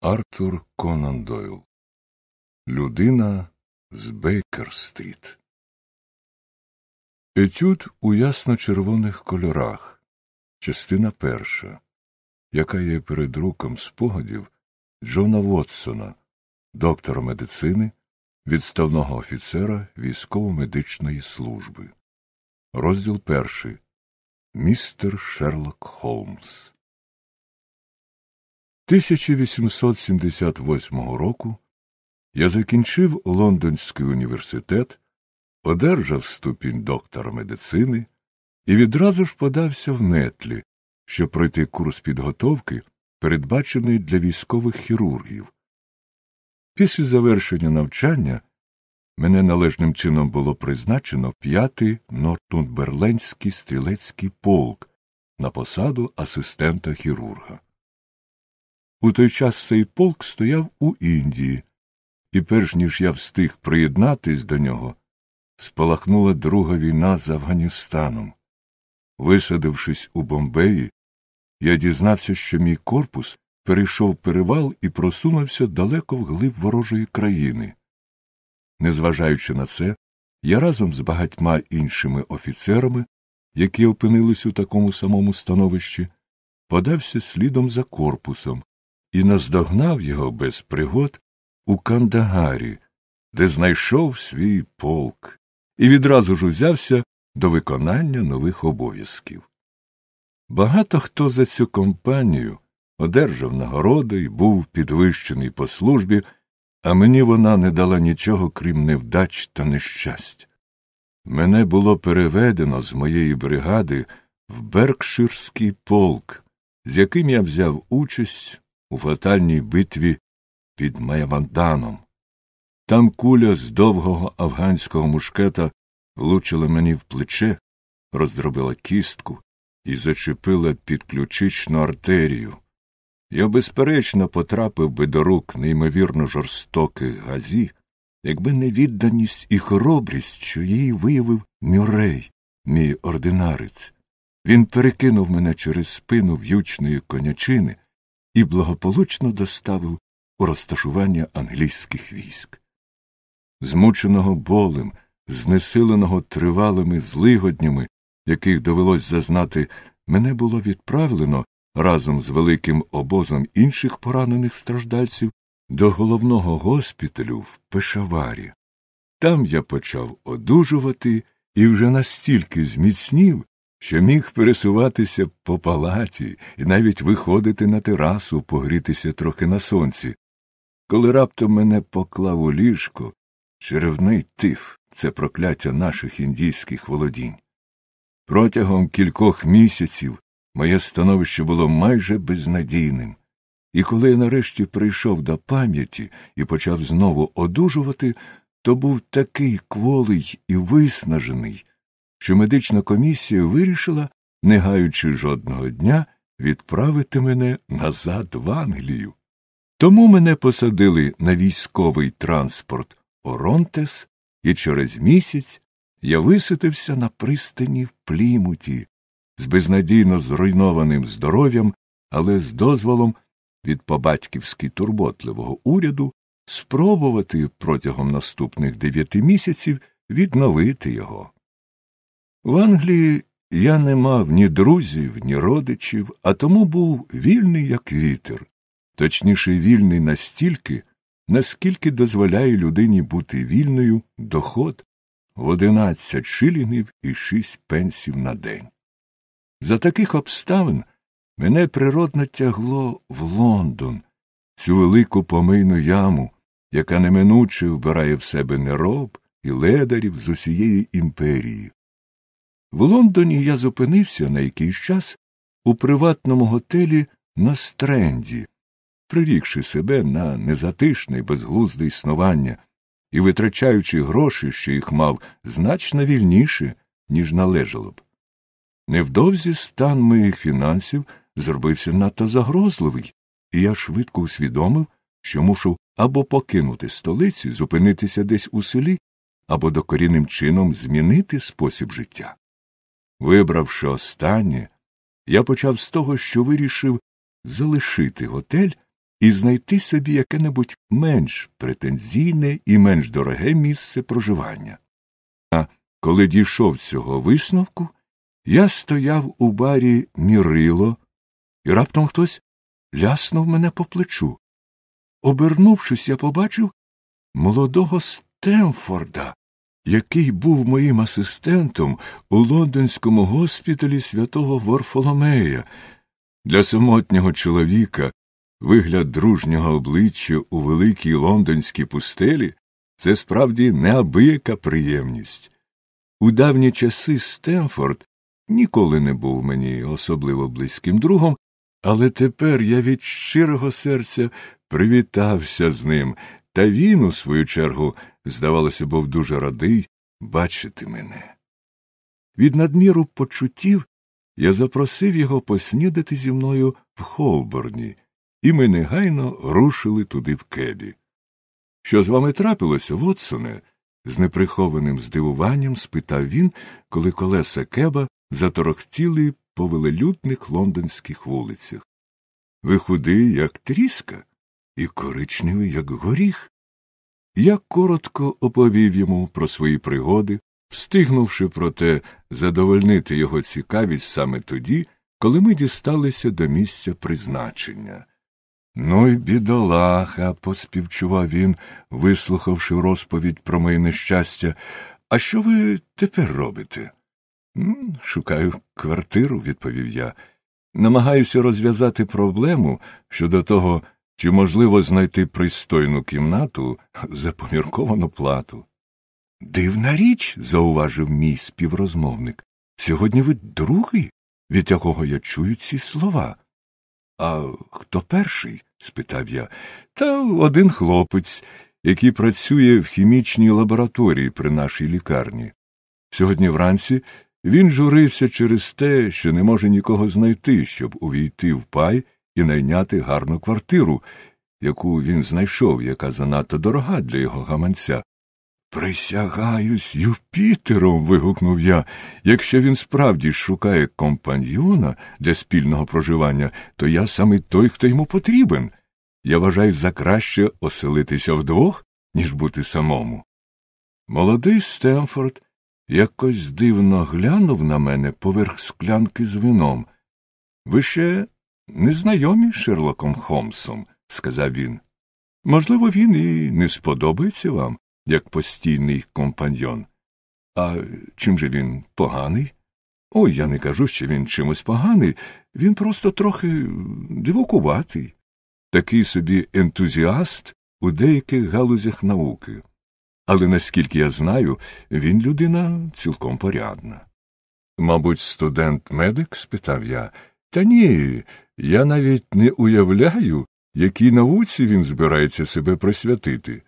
Артур Конан Дойл Людина з Бейкер-стріт Етюд у ясно-червоних кольорах. Частина перша, яка є передруком спогадів Джона Вотсона, доктора медицини, відставного офіцера військово-медичної служби. Розділ перший. Містер Шерлок Холмс. 1878 року я закінчив Лондонський університет, одержав ступінь доктора медицини і відразу ж подався в нетлі, щоб пройти курс підготовки, передбачений для військових хірургів. Після завершення навчання мене належним чином було призначено п'ятий Нортунберлендський стрілецький полк на посаду асистента хірурга. У той час цей полк стояв у Індії, і перш ніж я встиг приєднатись до нього, спалахнула друга війна з Афганістаном. Висадившись у Бомбеї, я дізнався, що мій корпус перейшов перевал і просунувся далеко вглиб ворожої країни. Незважаючи на це, я разом з багатьма іншими офіцерами, які опинились у такому самому становищі, подався слідом за корпусом і наздогнав його без пригод у Кандагарі, де знайшов свій полк, і відразу ж узявся до виконання нових обов'язків. Багато хто за цю компанію одержав нагороди і був підвищений по службі, а мені вона не дала нічого, крім невдач та нещастя. Мене було переведено з моєї бригади в Беркширський полк, з яким я взяв участь у фатальній битві під Майаванданом. Там куля з довгого афганського мушкета влучила мені в плече, роздробила кістку і зачепила підключичну артерію. Я, безперечно, потрапив би до рук неймовірно жорстоких газі, якби не відданість і хоробрість, що її виявив Мюррей, мій ординарець. Він перекинув мене через спину в'ючної конячини і благополучно доставив у розташування англійських військ. Змученого болем, знесиленого тривалими злигоднями, яких довелось зазнати, мене було відправлено разом з великим обозом інших поранених страждальців до головного госпіталю в Пешаварі. Там я почав одужувати і вже настільки зміцнів, що міг пересуватися по палаті і навіть виходити на терасу, погрітися трохи на сонці. Коли раптом мене поклав у ліжко, черевний тиф це прокляття наших індійських володінь. Протягом кількох місяців моє становище було майже безнадійним, і коли я нарешті прийшов до пам'яті і почав знову одужувати, то був такий кволий і виснажений, що медична комісія вирішила, не гаючи жодного дня, відправити мене назад в Англію. Тому мене посадили на військовий транспорт Оронтес, і через місяць я висадився на пристані в плімуті з безнадійно зруйнованим здоров'ям, але з дозволом від побатьківськи турботливого уряду спробувати протягом наступних дев'яти місяців відновити його. В Англії я не мав ні друзів, ні родичів, а тому був вільний, як вітер, точніше, вільний настільки, наскільки дозволяє людині бути вільною доход в одинадцять шилінгів і шість пенсів на день. За таких обставин мене природно тягло в Лондон, цю велику помийну яму, яка неминуче вбирає в себе нероб і ледарів з усієї імперії. В Лондоні я зупинився на якийсь час у приватному готелі на Стренді, прирікши себе на незатишне й безглузде існування і витрачаючи гроші, що їх мав, значно вільніше, ніж належало б. Невдовзі стан моїх фінансів зробився надто загрозливий, і я швидко усвідомив, що мушу або покинути столиці, зупинитися десь у селі, або докорінним чином змінити спосіб життя. Вибравши останнє, я почав з того, що вирішив залишити готель і знайти собі яке-небудь менш претензійне і менш дороге місце проживання. А коли дійшов цього висновку, я стояв у барі мірило, і раптом хтось ляснув мене по плечу. Обернувшись, я побачив молодого Стемфорда, який був моїм асистентом у лондонському госпіталі святого Ворфоломея. Для самотнього чоловіка вигляд дружнього обличчя у великій лондонській пустелі це справді неабияка приємність. У давні часи Стемфорд ніколи не був мені особливо близьким другом, але тепер я від щирого серця привітався з ним, та він, у свою чергу, здавалося, був дуже радий бачити мене. Від надміру почуттів я запросив його поснідати зі мною в Холборні, і ми негайно рушили туди в кебі. Що з вами трапилося, Вотсоне? з неприхованим здивуванням спитав він, коли колеса кеба заторохтіли по велелюдних лондонських вулицях. Ви худий, як тріска, і коричневий, як горіх. Я коротко оповів йому про свої пригоди, встигнувши, проте, задовольнити його цікавість саме тоді, коли ми дісталися до місця призначення. Ну й бідолаха, поспівчував він, вислухавши розповідь про моє нещастя. А що ви тепер робите? Шукаю квартиру, відповів я. Намагаюся розв'язати проблему щодо того, чи можливо знайти пристойну кімнату за помірковану плату. Дивна річ, зауважив мій співрозмовник. Сьогодні ви другий, від якого я чую ці слова. А хто перший? спитав я. Та один хлопець, який працює в хімічній лабораторії при нашій лікарні. Сьогодні вранці він журився через те, що не може нікого знайти, щоб увійти в пай і найняти гарну квартиру, яку він знайшов, яка занадто дорога для його гаманця. Присягаюсь Юпітером. вигукнув я. Якщо він справді шукає компаньйона для спільного проживання, то я саме той, хто йому потрібен. Я вважаю за краще оселитися вдвох, ніж бути самому. Молодий Стемфорд якось дивно глянув на мене поверх склянки з вином. Ви ще не знайомі з Шерлоком Холмсом, сказав він. Можливо, він і не сподобається вам, як постійний компаньйон. А чим же він поганий? Ой, я не кажу, що він чимось поганий, він просто трохи дивокуватий, такий собі ентузіаст у деяких галузях науки. Але наскільки я знаю, він людина цілком порядна. Мабуть, студент медик? спитав я. Та ні, я навіть не уявляю, якій науці він збирається себе присвятити.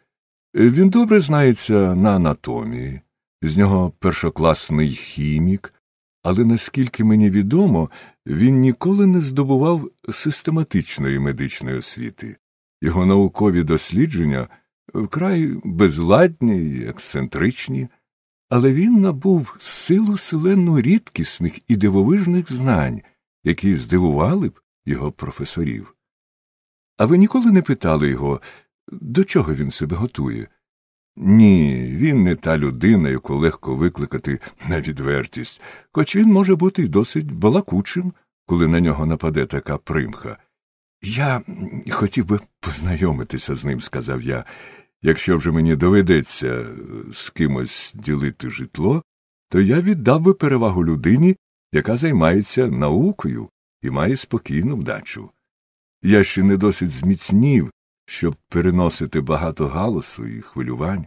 Він добре знається на анатомії, з нього першокласний хімік, але наскільки мені відомо, він ніколи не здобував систематичної медичної освіти. Його наукові дослідження вкрай безладні й ексцентричні, але він набув силу селену рідкісних і дивовижних знань, які здивували б його професорів. А ви ніколи не питали його, до чого він себе готує? Ні, він не та людина, яку легко викликати на відвертість, хоч він може бути й досить балакучим, коли на нього нападе така примха. Я хотів би познайомитися з ним, сказав я. Якщо вже мені доведеться з кимось ділити житло, то я віддав би перевагу людині, яка займається наукою і має спокійну вдачу. Я ще не досить зміцнів, щоб переносити багато галасу і хвилювань.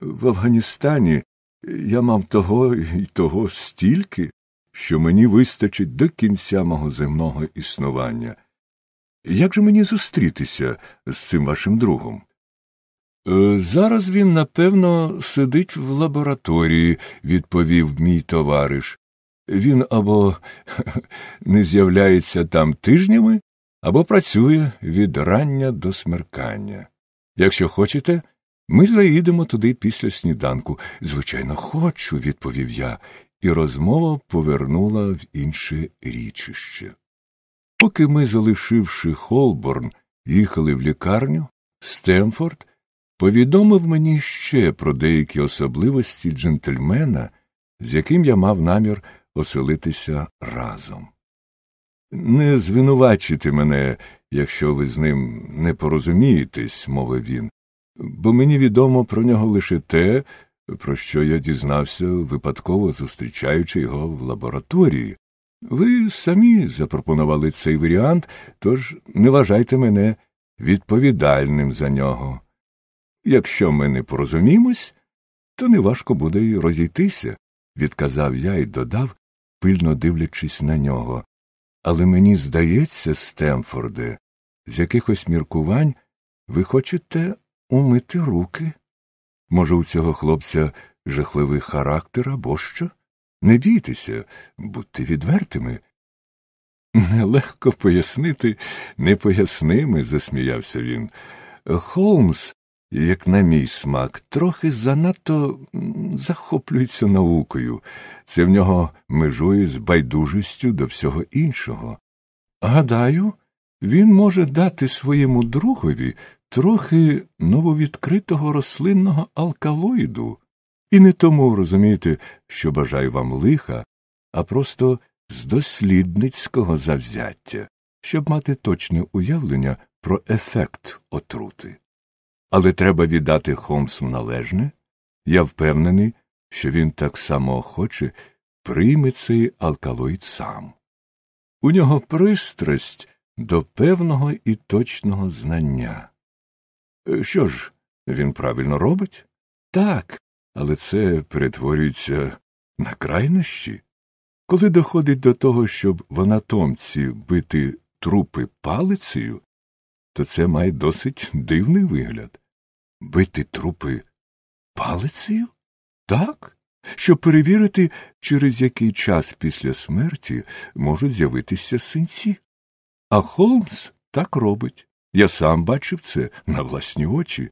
В Афганістані я мав того і того стільки, що мені вистачить до кінця мого земного існування. Як же мені зустрітися з цим вашим другом? Е, зараз він, напевно, сидить в лабораторії, відповів мій товариш. Він або не з'являється там тижнями, або працює від рання до смеркання. Якщо хочете, ми заїдемо туди після сніданку. Звичайно, хочу, відповів я, і розмова повернула в інше річище. Поки ми, залишивши Холборн, їхали в лікарню, Стемфорд повідомив мені ще про деякі особливості джентльмена, з яким я мав намір оселитися разом. Не звинувачуйте мене, якщо ви з ним не порозумієтесь, мовив він, бо мені відомо про нього лише те, про що я дізнався, випадково зустрічаючи його в лабораторії. Ви самі запропонували цей варіант, тож не вважайте мене відповідальним за нього. Якщо ми не порозумімось, то неважко буде й розійтися, відказав я і додав, пильно дивлячись на нього. Але мені здається, Стемфорде, з якихось міркувань ви хочете умити руки. Може, у цього хлопця жахливий характер або що? Не бійтеся, будьте відвертими. Нелегко пояснити непоясними, засміявся він. Холмс, як на мій смак, трохи занадто захоплюється наукою. Це в нього межує з байдужістю до всього іншого. Гадаю, він може дати своєму другові трохи нововідкритого рослинного алкалоїду, і не тому, розумієте, що бажаю вам лиха, а просто з дослідницького завзяття, щоб мати точне уявлення про ефект отрути. Але треба віддати Холмсу належне, я впевнений, що він так само охоче прийме цей алкалоїд сам. У нього пристрасть до певного і точного знання. Е, що ж, він правильно робить? Так, але це перетворюється на крайнощі. Коли доходить до того, щоб в анатомці бити трупи палицею, то це має досить дивний вигляд. Бити трупи палицею? Так, щоб перевірити, через який час після смерті можуть з'явитися синці. А Холмс так робить. Я сам бачив це на власні очі.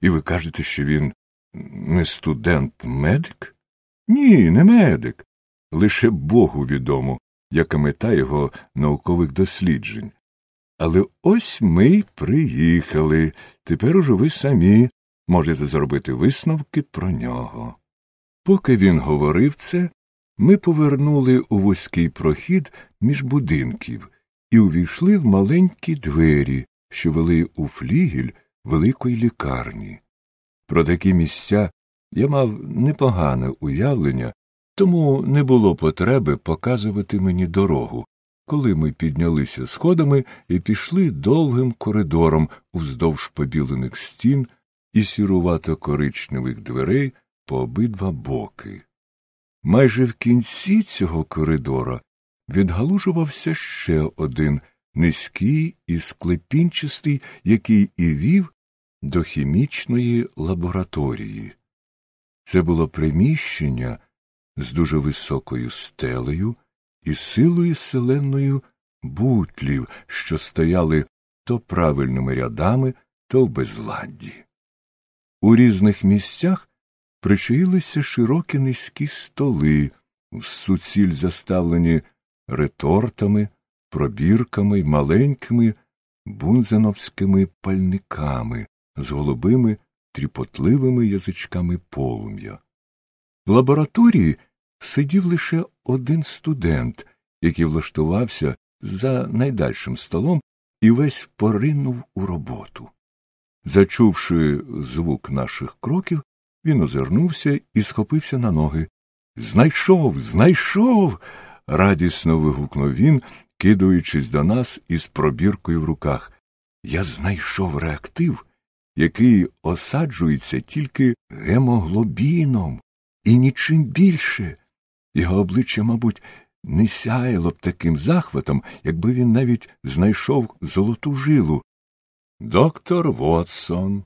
І ви кажете, що він не студент медик? Ні, не медик. Лише Богу відомо, яка мета його наукових досліджень. Але ось ми й приїхали. Тепер уже ви самі можете зробити висновки про нього. Поки він говорив це, ми повернули у вузький прохід між будинків і увійшли в маленькі двері, що вели у флігель великої лікарні. Про такі місця я мав непогане уявлення, тому не було потреби показувати мені дорогу, коли ми піднялися сходами і пішли довгим коридором уздовж побілених стін і сірувато коричневих дверей по обидва боки. Майже в кінці цього коридора відгалужувався ще один низький і склепінчастий, який і вів до хімічної лабораторії. Це було приміщення з дуже високою стелею і силою селенною бутлів, що стояли то правильними рядами, то в безладді. У різних місцях причаїлися широкі низькі столи, в суціль заставлені ретортами, пробірками й маленькими бунзеновськими пальниками з голубими тріпотливими язичками полум'я. В лабораторії сидів лише один студент, який влаштувався за найдальшим столом і весь поринув у роботу. Зачувши звук наших кроків, він озирнувся і схопився на ноги. Знайшов, знайшов. радісно вигукнув він, кидаючись до нас із пробіркою в руках. Я знайшов реактив, який осаджується тільки гемоглобіном і нічим більше. Його обличчя, мабуть, не сяяло б таким захватом, якби він навіть знайшов золоту жилу. Доктор Вотсон,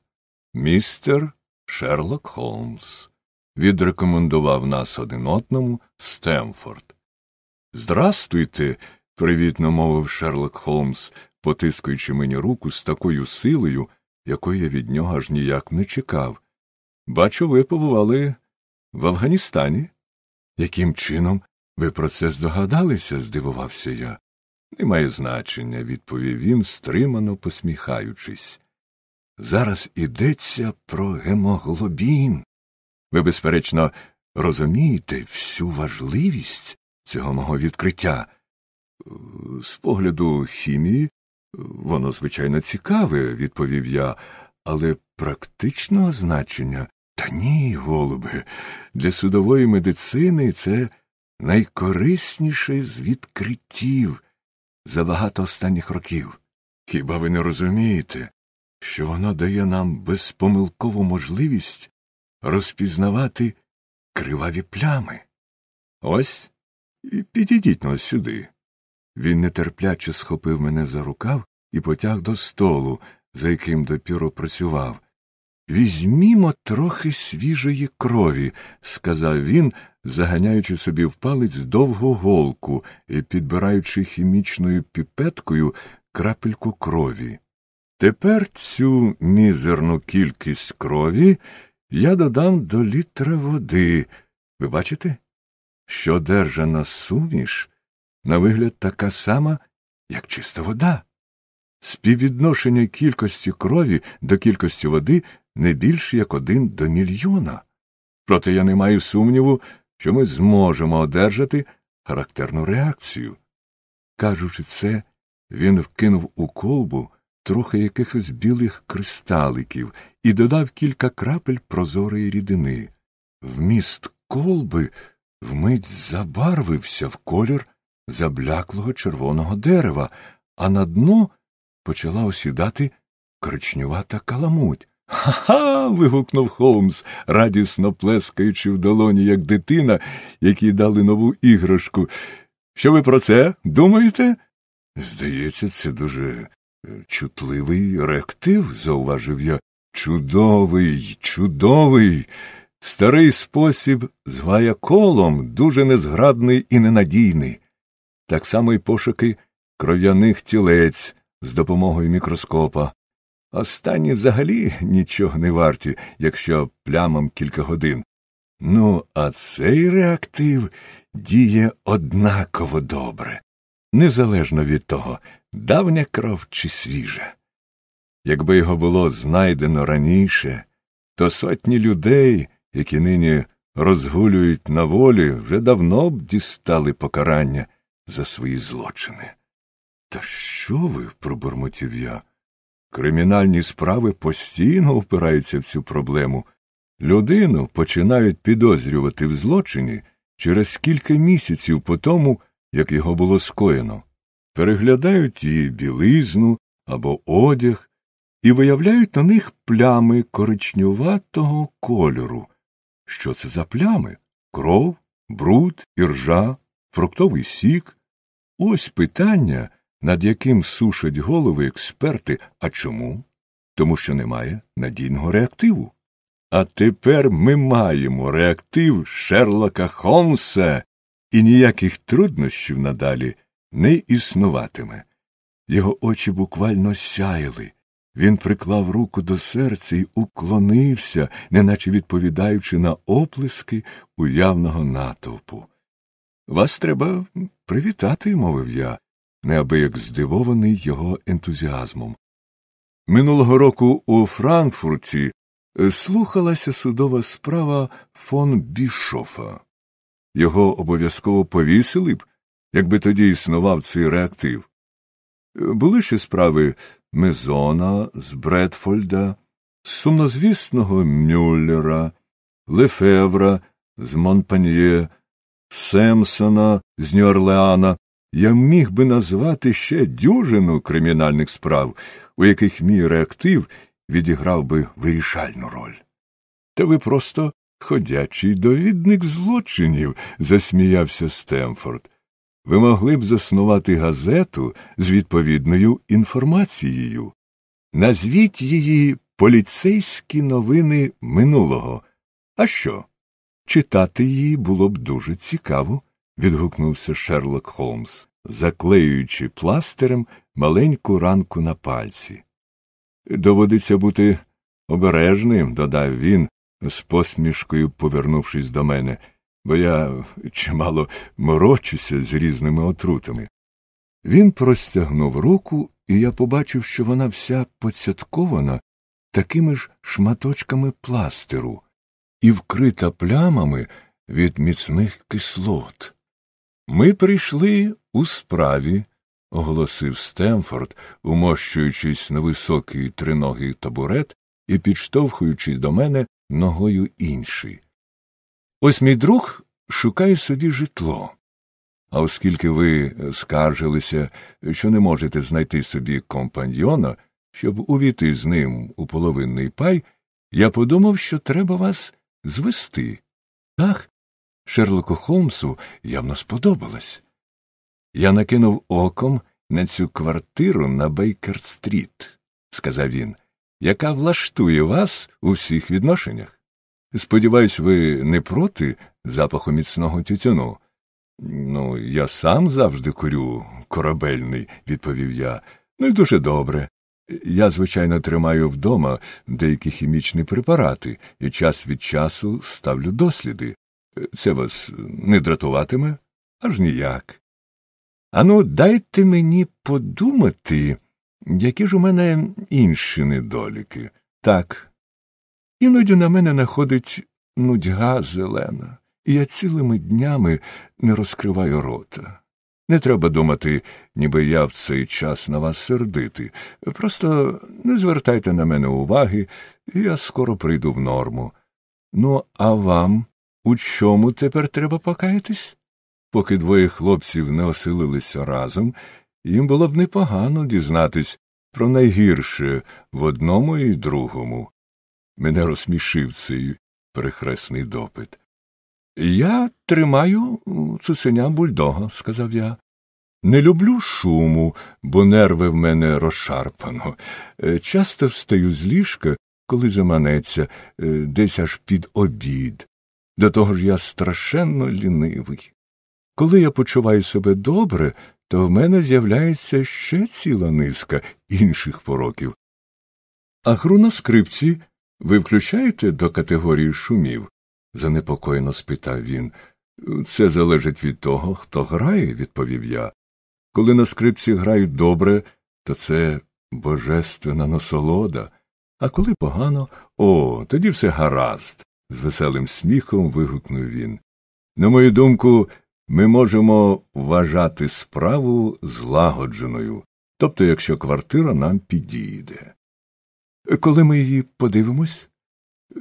містер Шерлок Холмс, відрекомендував нас один одному Стемфорд. Здрастуйте, привітно мовив Шерлок Холмс, потискуючи мені руку з такою силою, якої я від нього аж ніяк не чекав. Бачу, ви побували в Афганістані. Яким чином ви про це здогадалися? здивувався я. Немає значення, відповів він, стримано посміхаючись. Зараз ідеться про гемоглобін. Ви, безперечно, розумієте всю важливість цього мого відкриття. З погляду хімії, воно, звичайно, цікаве, відповів я, але практичного значення та ні, голубе, для судової медицини це найкорисніше з відкриттів за багато останніх років. Хіба ви не розумієте, що воно дає нам безпомилкову можливість розпізнавати криваві плями? Ось і підійдіть нас сюди. Він нетерпляче схопив мене за рукав і потяг до столу, за яким допіру працював. Візьмімо трохи свіжої крові, сказав він, заганяючи собі в палець довгу голку і підбираючи хімічною піпеткою крапельку крові. Тепер цю мізерну кількість крові я додам до літра води. Ви бачите, що одержана суміш на вигляд така сама, як чиста вода. Співвідношення кількості крові до кількості води не більше як один до мільйона. Проте я не маю сумніву, що ми зможемо одержати характерну реакцію. Кажучи це, він вкинув у колбу трохи якихось білих кристаликів і додав кілька крапель прозорої рідини. Вміст колби вмить забарвився в колір забляклого червоного дерева, а на дно почала осідати коричнювата каламуть. Ха ха. вигукнув Холмс, радісно плескаючи в долоні, як дитина, якій дали нову іграшку. Що ви про це думаєте? Здається, це дуже е, чутливий реактив, зауважив я. Чудовий, чудовий. Старий спосіб з гаяколом дуже незграбний і ненадійний. Так само й пошуки кров'яних тілець з допомогою мікроскопа. Останні взагалі нічого не варті, якщо плямам кілька годин. Ну, а цей реактив діє однаково добре, незалежно від того, давня кров чи свіжа. Якби його було знайдено раніше, то сотні людей, які нині розгулюють на волі, вже давно б дістали покарання за свої злочини. Та що ви? пробурмотів я. Кримінальні справи постійно впираються в цю проблему. Людину починають підозрювати в злочині через кілька місяців по тому, як його було скоєно, переглядають її білизну або одяг і виявляють на них плями коричнюватого кольору. Що це за плями? Кров, бруд, іржа, фруктовий сік. Ось питання над яким сушать голови експерти. А чому? Тому що немає надійного реактиву. А тепер ми маємо реактив Шерлока Холмса, і ніяких труднощів надалі не існуватиме. Його очі буквально сяяли. Він приклав руку до серця і уклонився, неначе відповідаючи на оплески уявного натовпу. Вас треба привітати, мовив я, неабияк здивований його ентузіазмом. Минулого року у Франкфурті е, слухалася судова справа фон Бішофа. Його обов'язково повісили б, якби тоді існував цей реактив. Е, були ще справи Мезона з Бредфольда, сумнозвісного Мюллера, Лефевра з Монпаньє, Семсона з Нью-Орлеана, я міг би назвати ще дюжину кримінальних справ, у яких мій реактив відіграв би вирішальну роль. Та ви просто ходячий довідник злочинів, засміявся Стемфорд. Ви могли б заснувати газету з відповідною інформацією. Назвіть її поліцейські новини минулого. А що? Читати її було б дуже цікаво відгукнувся Шерлок Холмс, заклеюючи пластирем маленьку ранку на пальці. Доводиться бути обережним, додав він, з посмішкою повернувшись до мене, бо я чимало морочуся з різними отрутами. Він простягнув руку, і я побачив, що вона вся поцяткована такими ж шматочками пластиру і вкрита плямами від міцних кислот. Ми прийшли у справі, оголосив Стемфорд, умощуючись на високий триногий табурет і підштовхуючись до мене ногою інший. Ось мій друг шукає собі житло. А оскільки ви скаржилися, що не можете знайти собі компаньйона, щоб увійти з ним у половинний пай, я подумав, що треба вас звести. Так, Шерлоку Холмсу явно сподобалось. Я накинув оком на цю квартиру на Бейкер-стріт, сказав він, яка влаштує вас у всіх відношеннях. Сподіваюсь, ви не проти запаху міцного тютюну. Ну, я сам завжди курю корабельний, відповів я. Ну і дуже добре. Я, звичайно, тримаю вдома деякі хімічні препарати і час від часу ставлю досліди. Це вас не дратуватиме? Аж ніяк. Ану, дайте мені подумати, які ж у мене інші недоліки. Так. Іноді на мене находить нудьга зелена, і я цілими днями не розкриваю рота. Не треба думати, ніби я в цей час на вас сердити. Просто не звертайте на мене уваги, і я скоро прийду в норму. Ну, а вам у чому тепер треба покаятись? Поки двоє хлопців не осилилися разом, їм було б непогано дізнатись про найгірше в одному і другому. Мене розсмішив цей перехресний допит. Я тримаю цуценя бульдога, сказав я. Не люблю шуму, бо нерви в мене розшарпано. Е, часто встаю з ліжка, коли заманеться, е, десь аж під обід. До того ж я страшенно лінивий. Коли я почуваю себе добре, то в мене з'являється ще ціла низка інших пороків. А гру на скрипці ви включаєте до категорії шумів? занепокоєно спитав він. Це залежить від того, хто грає, відповів я. Коли на скрипці грають добре, то це божественна насолода, а коли погано, о, тоді все гаразд, з веселим сміхом вигукнув він. На мою думку, ми можемо вважати справу злагодженою, тобто якщо квартира нам підійде. Коли ми її подивимось,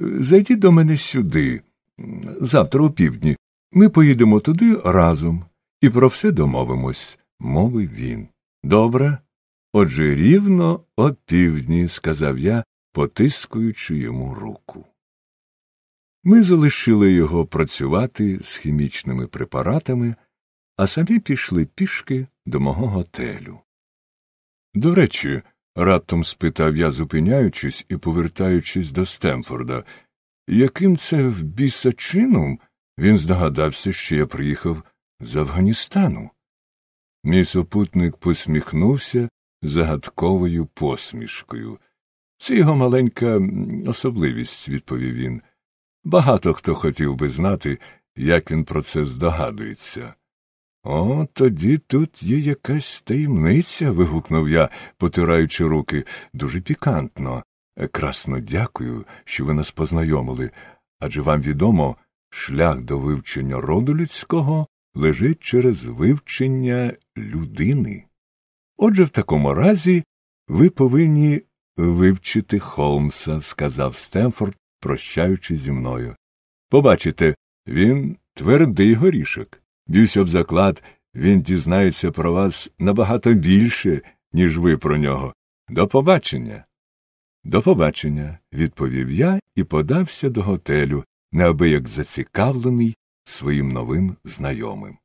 зайдіть до мене сюди, завтра опівдні, ми поїдемо туди разом і про все домовимось, мовив він. Добре. Отже, рівно опівдні, сказав я, потискуючи йому руку. Ми залишили його працювати з хімічними препаратами, а самі пішли пішки до мого готелю. До речі, раптом спитав я, зупиняючись і повертаючись до Стемфорда, яким це в біса чином він здогадався, що я приїхав з Афганістану. Мій супутник посміхнувся загадковою посмішкою. Це його маленька особливість, відповів він. Багато хто хотів би знати, як він про це здогадується. О, тоді тут є якась таємниця. вигукнув я, потираючи руки. Дуже пікантно. Красно дякую, що ви нас познайомили, адже вам відомо, шлях до вивчення роду людського лежить через вивчення людини. Отже, в такому разі ви повинні вивчити Холмса, сказав Стемфорд, прощаючись зі мною. Побачите, він твердий горішок. Б'юсь об заклад, він дізнається про вас набагато більше, ніж ви про нього. До побачення. До побачення, відповів я і подався до готелю, неабияк зацікавлений своїм новим знайомим.